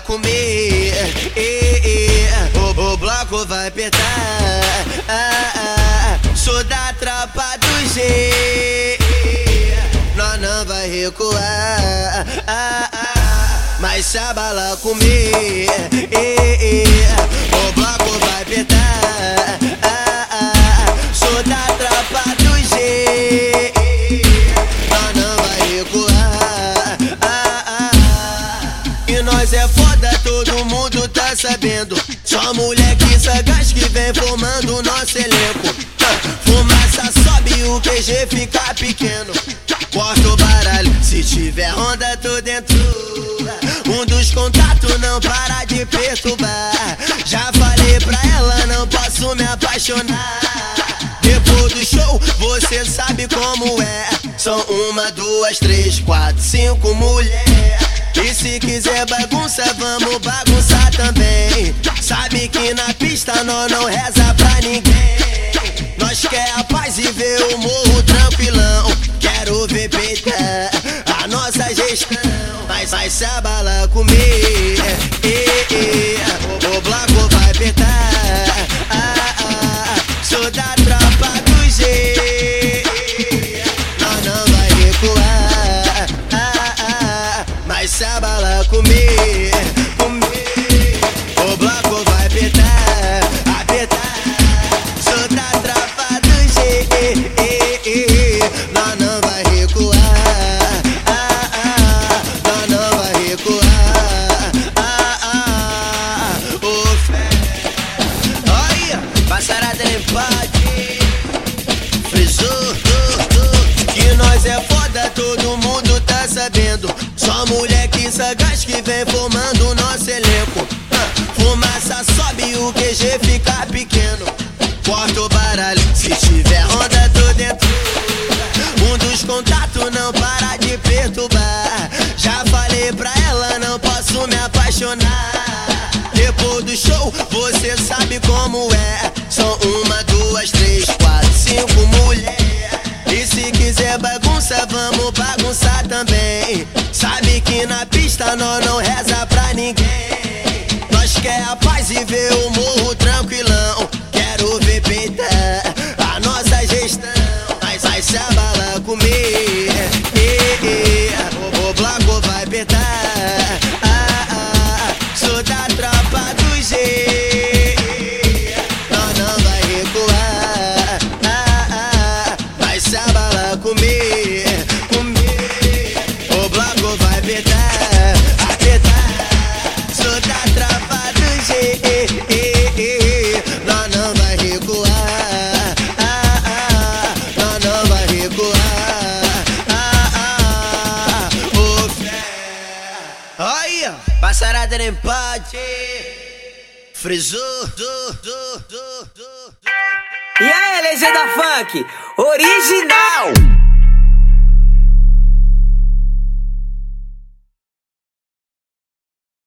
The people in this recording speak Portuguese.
bala comer. E, e, o, o bloco vai apertar. Ah, ah, sou da tropa do G. Nós não vai recuar. Ah, ah, mas se a bala comer. E, o bloco vai sabendo. Só moleque sagaz que vem formando nosso elenco. Fumaça sobe, o QG fica pequeno. Corta o baralho, se tiver onda, tô dentro. Um dos contatos não para de perturbar. Já falei pra ela, não posso me apaixonar. Depois do show, você sabe como é. São uma, duas, três, quatro, cinco mulheres. Se quiser bagunça, vamos bagunçar também. Sabe que na pista nós não reza pra ninguém. Nós quer a paz e ver o morro tranquilão. Quero ver peitar a nossa gestão. Mas vai se a bala comer. E, e, o, o bloco vai apertar. Ah, ah, sou se a bala vem formando nosso elenco. Ah, Fumaça sobe, o QG fica pequeno. Corta o baralho, se tiver onda, tô dentro. Um dos contatos não para de perturbar. Já falei pra ela, não posso me apaixonar. Depois do show, você sabe como é. Nós não reza pra ninguém. Nós quer a paz e ver o morro tranquilão. Quero ver peitar a nossa gestão. Mas vai se a bala comer. E, e, o, bloco vai apertar. Ah, ah, sou da tropa do G. Nós não vai recuar. Ah, vai se a bala comer. Comer. O bloco vai apertar. Passarada no empate. Frisou. Du, du, du, du. E aí, legenda funk, original!